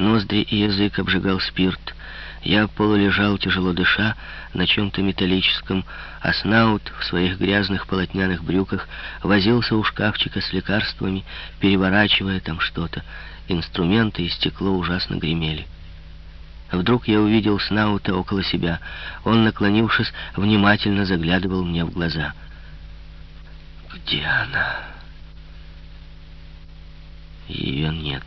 Ноздри и язык обжигал спирт. Я полулежал, тяжело дыша, на чем-то металлическом, а Снаут в своих грязных полотняных брюках возился у шкафчика с лекарствами, переворачивая там что-то. Инструменты и стекло ужасно гремели. Вдруг я увидел Снаута около себя. Он, наклонившись, внимательно заглядывал мне в глаза. «Где она?» Ее нет.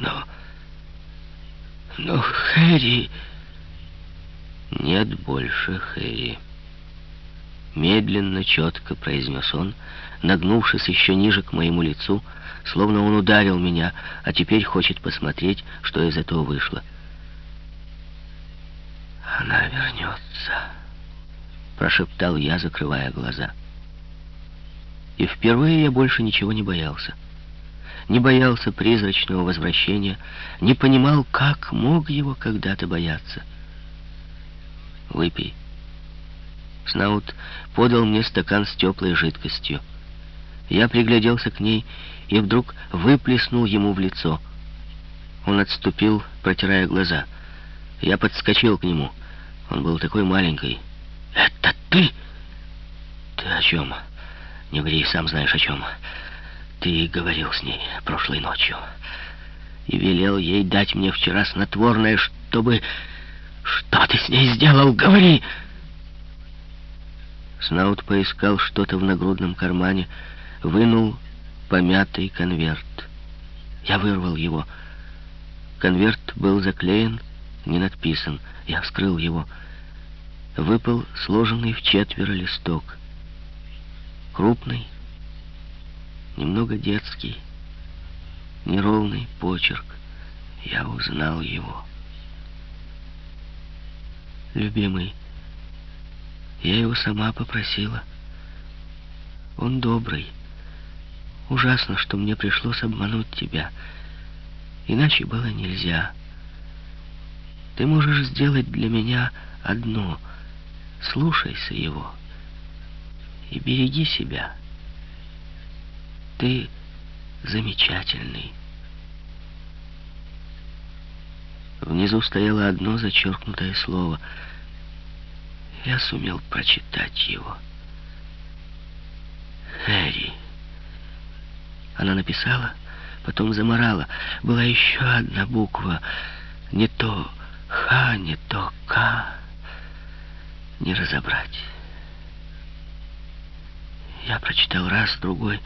Но... Но Хэри... Нет больше Хэри. Медленно, четко произнес он, нагнувшись еще ниже к моему лицу, словно он ударил меня, а теперь хочет посмотреть, что из этого вышло. «Она вернется», — прошептал я, закрывая глаза. И впервые я больше ничего не боялся не боялся призрачного возвращения, не понимал, как мог его когда-то бояться. «Выпей». Снаут подал мне стакан с теплой жидкостью. Я пригляделся к ней и вдруг выплеснул ему в лицо. Он отступил, протирая глаза. Я подскочил к нему. Он был такой маленький. «Это ты?» «Ты о чем?» «Не ври, сам знаешь о чем». Ты говорил с ней прошлой ночью. И велел ей дать мне вчера снотворное, чтобы... Что ты с ней сделал? Говори!» Снаут поискал что-то в нагрудном кармане, вынул помятый конверт. Я вырвал его. Конверт был заклеен, не надписан. Я вскрыл его. Выпал сложенный в четверо листок. Крупный, немного детский, неровный почерк. Я узнал его. Любимый, я его сама попросила. Он добрый. Ужасно, что мне пришлось обмануть тебя. Иначе было нельзя. Ты можешь сделать для меня одно. Слушайся его и береги себя. Ты замечательный. Внизу стояло одно зачеркнутое слово. Я сумел прочитать его. Хэри. Она написала, потом заморала. Была еще одна буква. Не то Х, не то К. Не разобрать. Я прочитал раз, другой...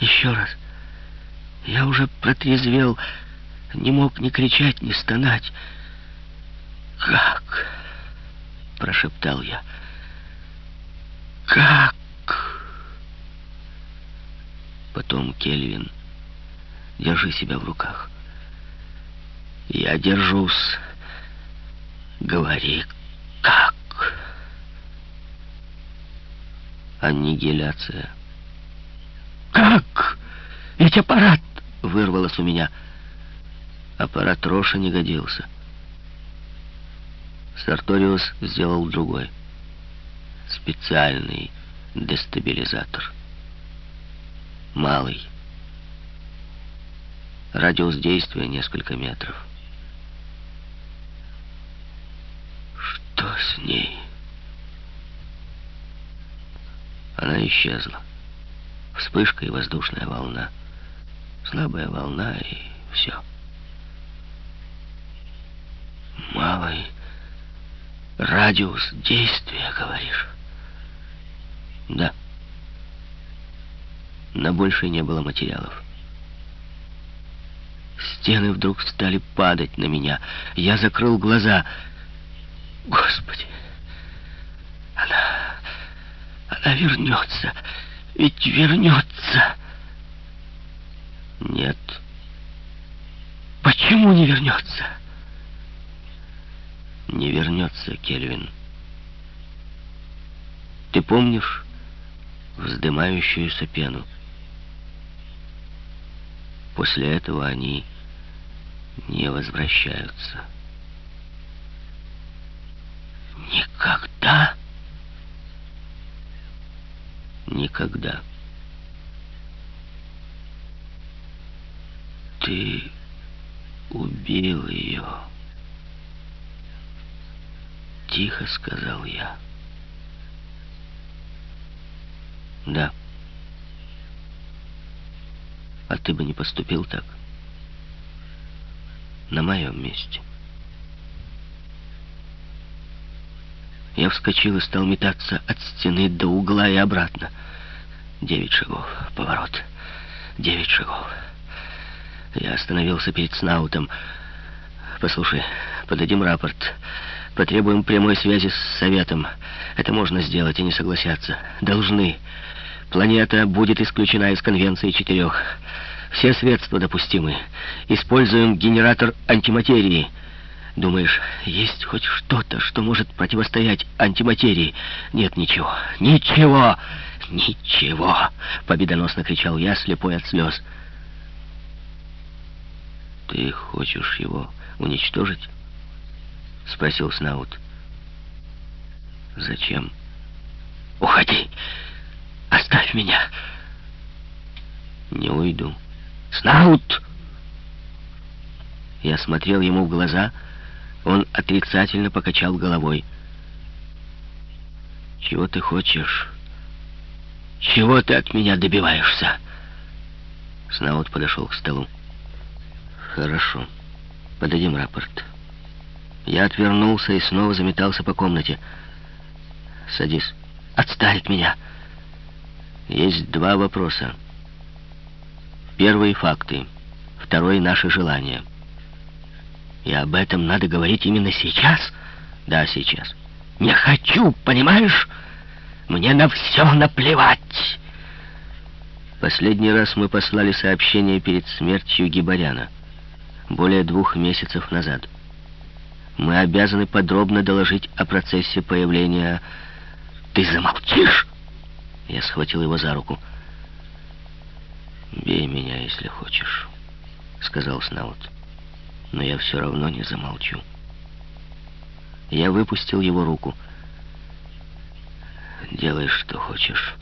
Еще раз. Я уже протрезвел, не мог ни кричать, ни стонать. «Как?» — прошептал я. «Как?» Потом Кельвин, держи себя в руках. Я держусь. Говори, как? Аннигиляция. «Как? Ведь аппарат!» — вырвалось у меня. Аппарат Роша не годился. Сарториус сделал другой. Специальный дестабилизатор. Малый. Радиус действия несколько метров. Что с ней? Она исчезла. Вспышка и воздушная волна. Слабая волна и все. Малый радиус действия, говоришь? Да. На больше не было материалов. Стены вдруг стали падать на меня. Я закрыл глаза. Господи, она... она вернется. Ведь вернется. Нет. Почему не вернется? Не вернется, Кельвин. Ты помнишь вздымающуюся пену? После этого они не возвращаются. Никогда? Никогда. Ты убил ее. Тихо сказал я. Да. А ты бы не поступил так? На моем месте. Я вскочил и стал метаться от стены до угла и обратно. Девять шагов, поворот, девять шагов. Я остановился перед Снаутом. «Послушай, подадим рапорт. Потребуем прямой связи с Советом. Это можно сделать, и не согласятся. Должны. Планета будет исключена из Конвенции четырех. Все средства допустимы. Используем генератор антиматерии». Думаешь, есть хоть что-то, что может противостоять антиматерии? Нет ничего. Ничего! Ничего! Победоносно кричал я, слепой от слез. «Ты хочешь его уничтожить?» — спросил Снаут. «Зачем?» «Уходи! Оставь меня!» «Не уйду». «Снаут!» Я смотрел ему в глаза, он отрицательно покачал головой. «Чего ты хочешь? Чего ты от меня добиваешься?» Снаут подошел к столу. Хорошо. Подадим рапорт. Я отвернулся и снова заметался по комнате. Садись. Отставить меня. Есть два вопроса. Первый — факты. Второй — наши желания. И об этом надо говорить именно сейчас? Да, сейчас. Не хочу, понимаешь? Мне на все наплевать. Последний раз мы послали сообщение перед смертью Гибаряна более двух месяцев назад. Мы обязаны подробно доложить о процессе появления... Ты замолчишь? Я схватил его за руку. «Бей меня, если хочешь», — сказал Снаут. «Но я все равно не замолчу». Я выпустил его руку. «Делай, что хочешь».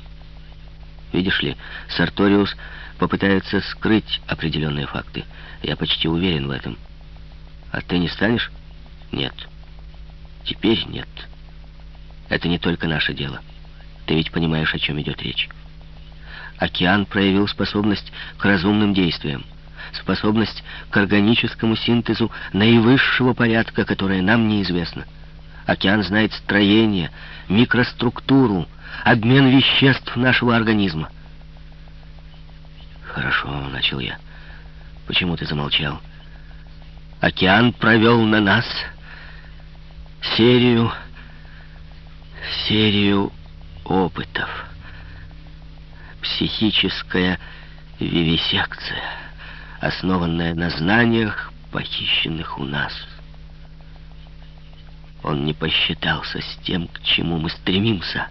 Видишь ли, Сарториус попытается скрыть определенные факты. Я почти уверен в этом. А ты не станешь? Нет. Теперь нет. Это не только наше дело. Ты ведь понимаешь, о чем идет речь. Океан проявил способность к разумным действиям, способность к органическому синтезу наивысшего порядка, которое нам неизвестно. Океан знает строение, микроструктуру, обмен веществ нашего организма. «Хорошо», — начал я. «Почему ты замолчал?» «Океан провел на нас серию... серию опытов. Психическая вивисекция, основанная на знаниях, похищенных у нас. Он не посчитался с тем, к чему мы стремимся»